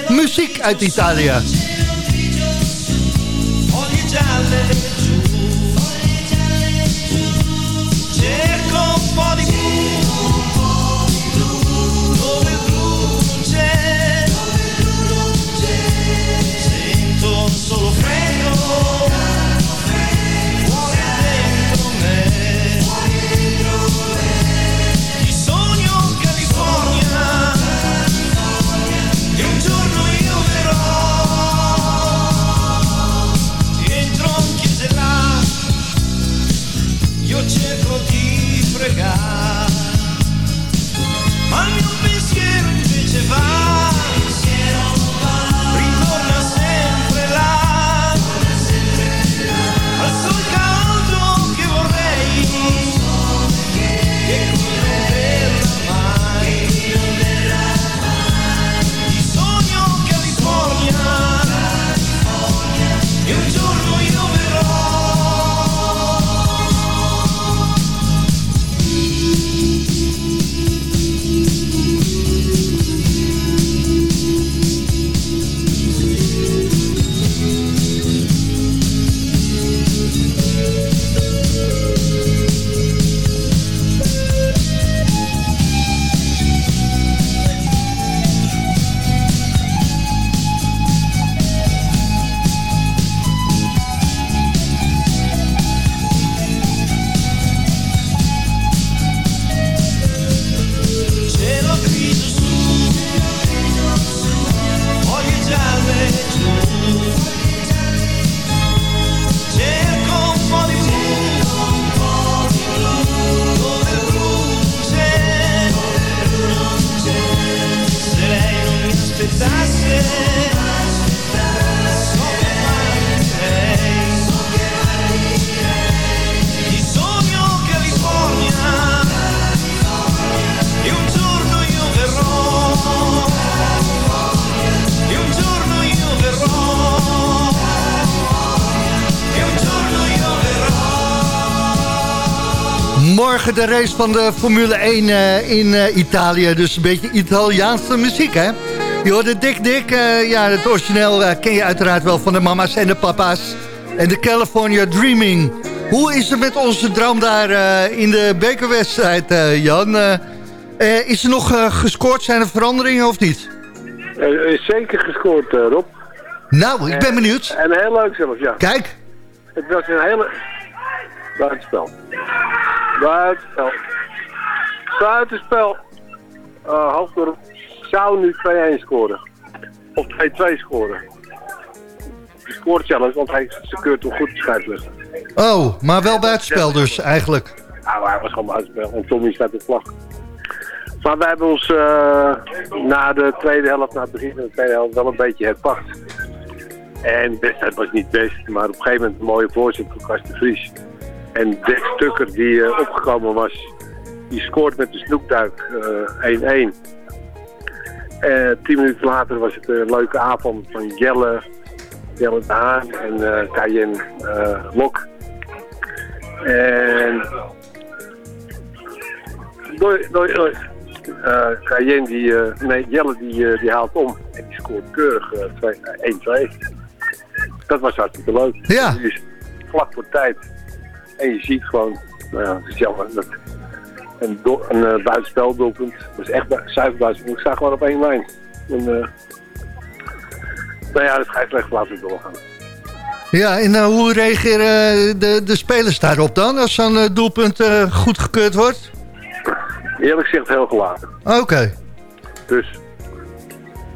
muziek uit Italië. De race van de Formule 1 eh, in eh, Italië. Dus een beetje Italiaanse muziek, hè? Je hoorde Dick Dick. eh, ja, het origineel ken je uiteraard wel van de mama's en de papa's. En de California Dreaming. Hoe is het met onze droom daar in de bekerwedstrijd, Jan? Is er nog gescoord? Zijn er veranderingen of niet? Er is zeker gescoord, Rob. Nou, ik ben benieuwd. En heel leuk zelfs, ja. Kijk. Het was een hele... Buitenspel. Buitenspel. Buitenspel. Uh, Hoofddorp zou nu 2-1 scoren. Of 2-2 scoren. Hij scoort zelfs, want hij keurt hem goed scheidsrechter. Oh, maar wel buitenspel dus eigenlijk. Nou, hij was gewoon buitenspel. En Tommy staat op vlag. Maar wij hebben ons eh, na de tweede helft, na het begin van de tweede helft, wel een beetje herpakt. En de wedstrijd was niet best, maar op een gegeven moment een mooie voorzet van Kast de Vries. En Dick Stukker, die eh, opgekomen was, die scoort met de snoekduik eh, 1-1. Eh, tien minuten later was het een leuke avond van Jelle, Jelle de Haan en eh Cayenne eh, Lok. En door, door eh, Cayenne, die, eh, nee, Jelle die, eh, die haalt om en die scoort keurig eh, twee- eh, 1-2. Dat was hartstikke leuk. Ja. Is vlak voor tijd. En je ziet gewoon, nou ja, het is jammer dat een, do- een eh, buitenspeldoelpunt, dat is echt zuiver buitenspel. Ik sta gewoon op één lijn. En, eh, nou ja, dat scheidsrechter laat ik doorgaan. Ja, en eh, hoe reageren de, de spelers daarop dan, als zo'n doelpunt goedgekeurd wordt? Eerlijk gezegd heel gelaten. Oké. Dus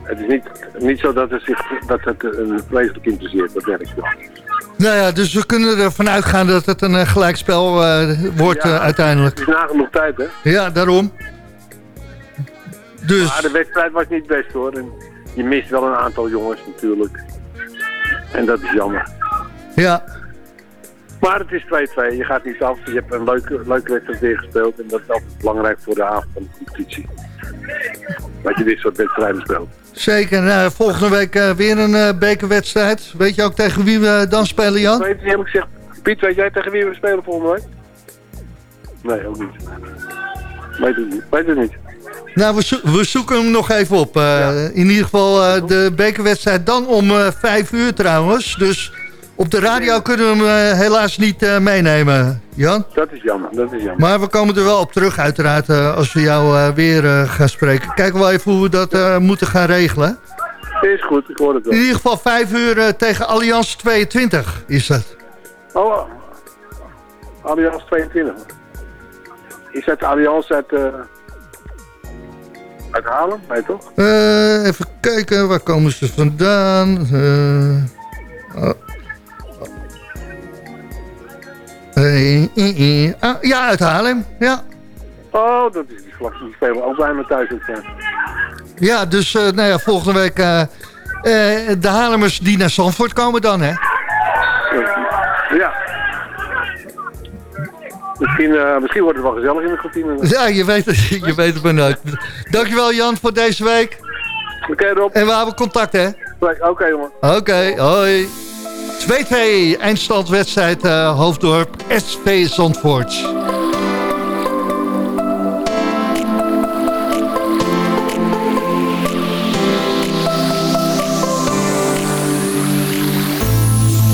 het is niet, niet zo dat het, zich, dat het een vreselijk interesseert, dat werkt wel. Nou ja, dus we kunnen ervan uitgaan dat het een eh, gelijkspel eh, wordt Ja, eh, uiteindelijk. Het is nagenoeg tijd, hè? Ja, daarom. Dus, Maar de wedstrijd was niet best, hoor. En je mist wel een aantal jongens, natuurlijk. En dat is jammer. ja. Maar het is 2-2. Je gaat niet af. Je hebt een leuke, leuke wedstrijd weer gespeeld. En dat is altijd belangrijk voor de avond van de competitie. Dat je dit soort wedstrijden speelt. Zeker. Nou, volgende week eh, weer een eh, bekerwedstrijd. Weet je ook tegen wie we dan spelen, Jan? Weet je, heb ik gezegd. Piet, weet jij tegen wie we spelen volgende week? Nee, ook niet. Weet het niet. Weet het niet. Nou, we, zo- we zoeken hem nog even op. Eh, In ieder geval de bekerwedstrijd dan om vijf uur trouwens. Dus op de radio kunnen we hem eh, helaas niet eh, meenemen, Jan. Dat is jammer. Dat is jammer. Maar we komen er wel op terug uiteraard eh, als we jou weer gaan spreken. Kijken we wel even hoe we dat moeten gaan regelen. Is goed, ik hoor het In wel. ieder geval vijf uur tegen Allianz 22 is dat. Oh, Allianz 22. Is dat Allianz uit, uit Haarlem? Nee, toch? Even kijken, waar komen ze vandaan? Oh. Ja, uit Haarlem. Ja, Oh, dat is die vlak. Die spelen ook bij me thuis. Ook, ja. ja dus eh, nou ja, volgende week eh, eh, de Haarlemmers die naar Zandvoort komen dan, hè? ja. Misschien, eh, misschien wordt het wel gezellig in de kantine. Ja, je weet, het, je weet het maar nooit. Dankjewel Jan voor deze week. Oké, Rob. En we houden contact, hè? Oké, jongen. Oké, hoi. 2-2, eindstandwedstrijd eh, Hoofddorp, SV Zandvoort.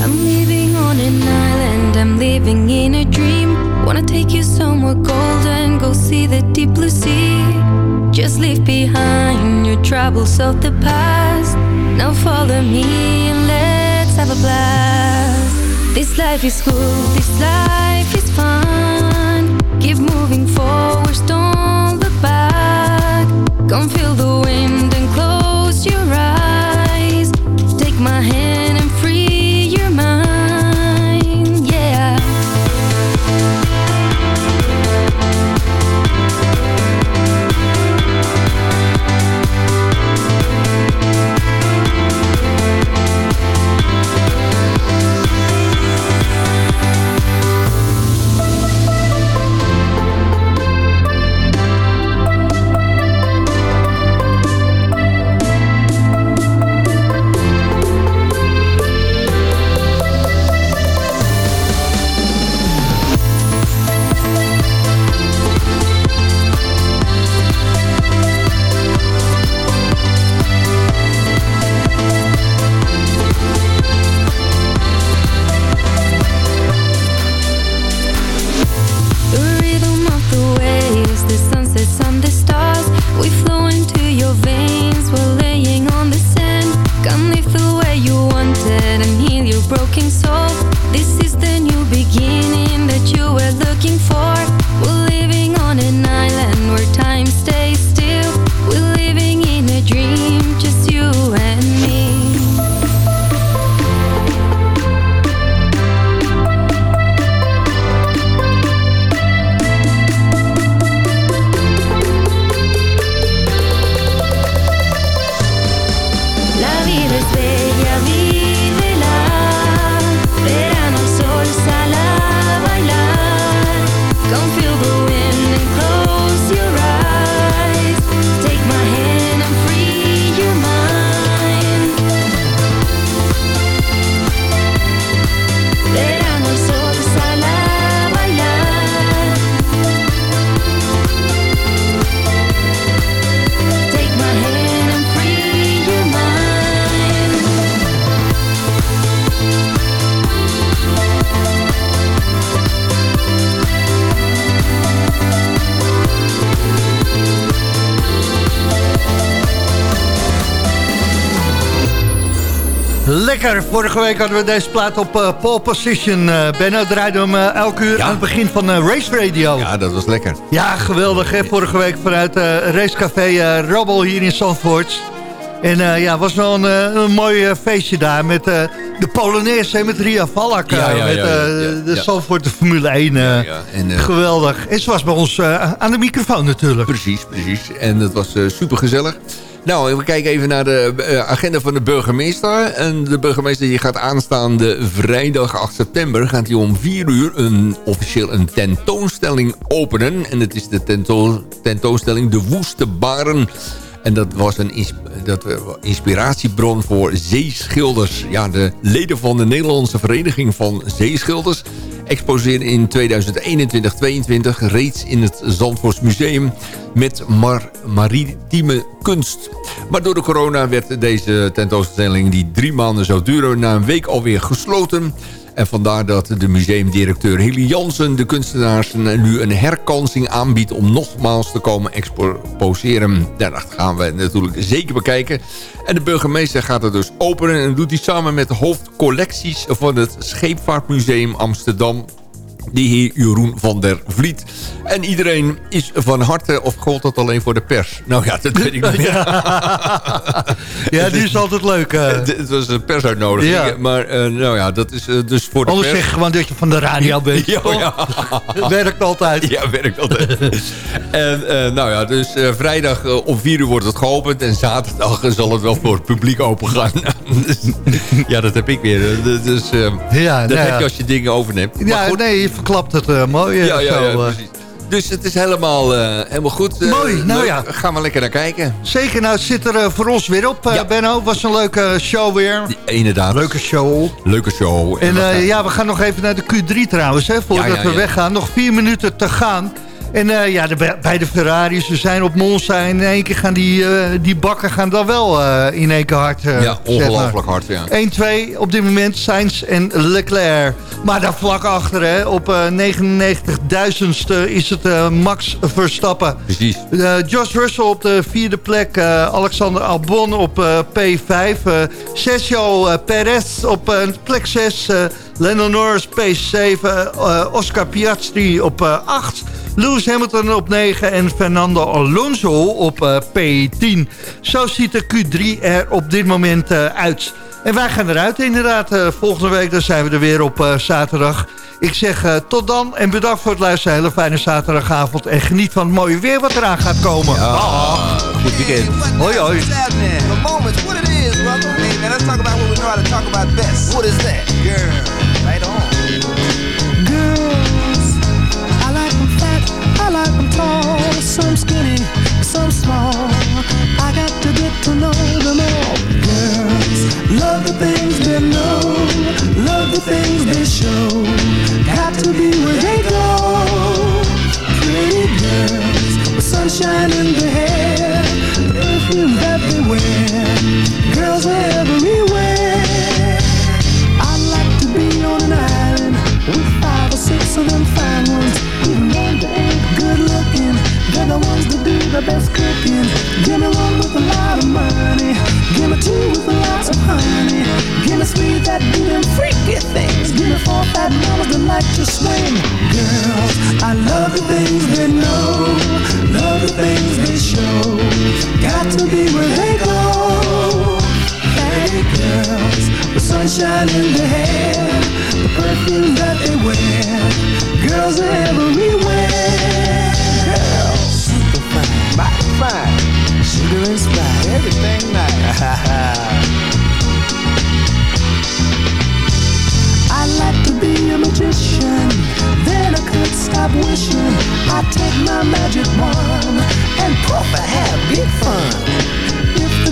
I'm living on an island, I'm living in a dream. Wanna take you somewhere golden, go see the deep blue sea. Just leave behind your troubles of the past. Now follow me and let's have a blast. This life is good, this life is fun. Keep moving forward, don't look back. Come feel the wind and close Lekker. Vorige week hadden we deze plaat op eh, pole position. eh Benno draaide hem eh, elke uur Ja. aan het begin van Race Radio. Ja, dat was lekker. Ja, geweldig. Hè? Vorige week vanuit racecafé Robbel hier in Zandvoort. En ja, was wel een, een mooi feestje daar met de Polonaise met Ria Valak. Ja, ja, met de. Zandvoort de Formule 1. eh, Ja, en, Geweldig. En ze was bij ons aan de microfoon natuurlijk. Precies, precies. En dat was super gezellig. Nou, we kijken even naar de eh, agenda van de burgemeester. En de burgemeester die gaat aanstaande vrijdag 8 september... gaat hij om 4 uur een, officieel een tentoonstelling openen. En het is de tento tentoonstelling De Woeste Baren... En dat was een eh, inspiratiebron voor zeeschilders. Ja, de leden van de Nederlandse Vereniging van Zeeschilders... exposeren in 2021-22 reeds in het Zandvoorts Museum... met mar maritieme kunst. Maar door de corona werd deze tentoonstelling... die drie maanden zou duren, na een week alweer gesloten... En vandaar dat de museumdirecteur Hilly Jansen de kunstenaars nu een herkansing aanbiedt om nogmaals te komen exposeren. Ja, dat gaan we natuurlijk zeker bekijken. En de burgemeester gaat het dus openen en doet hij samen met de hoofdcollecties van het Scheepvaartmuseum Amsterdam de heer Jeroen van der Vliet. En iedereen is van harte, of gold dat alleen voor de pers? Nou ja, dat weet ik niet meer. Ja, die is altijd leuk. eh. Het was een persuitnodiging, Ja. maar eh, nou ja, dat is eh, dus voor de Anders pers. zeg je gewoon dat je van de radio bent. Ja. Werkt altijd. Ja, werkt altijd. en nou ja, dus vrijdag om 4 uur wordt het geopend. En zaterdag zal het wel voor het publiek open gaan. Dus, ja, dat heb ik weer. Dus Ja, dat nou heb je als je dingen overneemt. Maar Ja, goed, nee, verklapt het eh, mooi. eh, ja, ja, ja, eh. precies. Dus het is helemaal, eh, helemaal goed. Eh, Mooi, nou leuk. ja. Gaan we lekker naar kijken. Zeker, nou het zit er voor ons weer op, eh, Ja. Benno. Was een leuke show weer. Inderdaad. Leuke show. Leuke show. En we eh, gaan- ja, we gaan nog even naar de Q3 trouwens, hè, voordat Ja, ja, we weggaan. Nog vier minuten te gaan. En eh, ja, de, be- beide Ferraris, we zijn op Monza. En in één keer gaan die, eh, die bakken gaan dan wel eh, in één keer hard. ja, zeg maar. ongelooflijk hard, ja. 1-2 op dit moment, Sainz en Leclerc. Maar daar vlak achter, hè, op eh 99.000ste is het Max Verstappen. Precies. Josh Russell op de vierde plek. Alexander Albon op eh, P5. eh, Sergio Perez op plek 6. eh Lennon Norris P7. eh, Oscar Piastri op eh, 8. Lewis Hamilton op 9. En Fernando Alonso op eh, P10. Zo ziet de Q3 er op dit moment eh, uit. En wij gaan eruit inderdaad. eh, volgende week dan zijn we er weer op eh, zaterdag. Ik zeg eh, tot dan en bedankt voor het luisteren. Hele fijne zaterdagavond. En geniet van het mooie weer wat eraan gaat komen. Ah, goed weekend. Hoi hoi. What it is, brother. Hey, man, let's talk about what we know how to talk about best. What is that? Girl, some skinny, some small. I got to get to know them all. Girls, love the things they know, love the things they show. Got to be where they go. Pretty girls with sunshine in their hair, perfume wear. Girls are everywhere. I'd like to be on an island with five or six of them the ones that do the best cooking. Give me one with a lot of money. Give me two with lots of honey. Give me three that do them freaky things. Give me four fat mamas that like to swing. Girls, I love the things they know, love the things they show. Got to be where they go. Hey girls, the sunshine in their hair, the perfume that they wear. Girls are everywhere. Sugar and spice, everything nice. I'd like to be a magician, then I could stop wishing. I'd take my magic wand and puff a have big fun.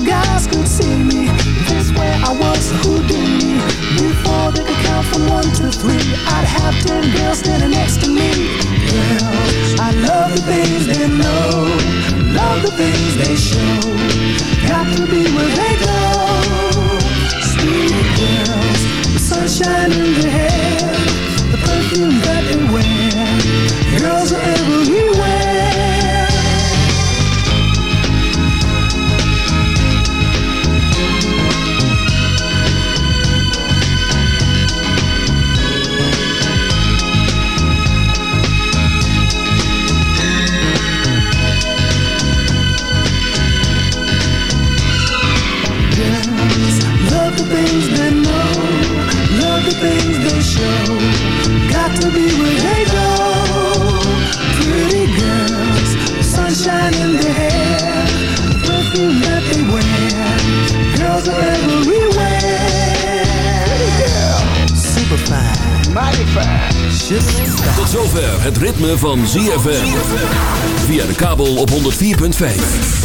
Guys could see me, this way I was Houdini. Before they could count from one to three, I'd have ten girls standing next to me. Girls, I love the things they know, love the things they show. Got to be where they go. Sweet girls, the sunshine in their hair, the perfume that they wear. Girls are everywhere. Things they know, love the things they show. Got to be where they go. Pretty girls, sunshine in their hair, perfume that they wear. Girls are everywhere. Girl, super fine, mighty fine. Tot zover het ritme van ZFM. Via de kabel op 104.5.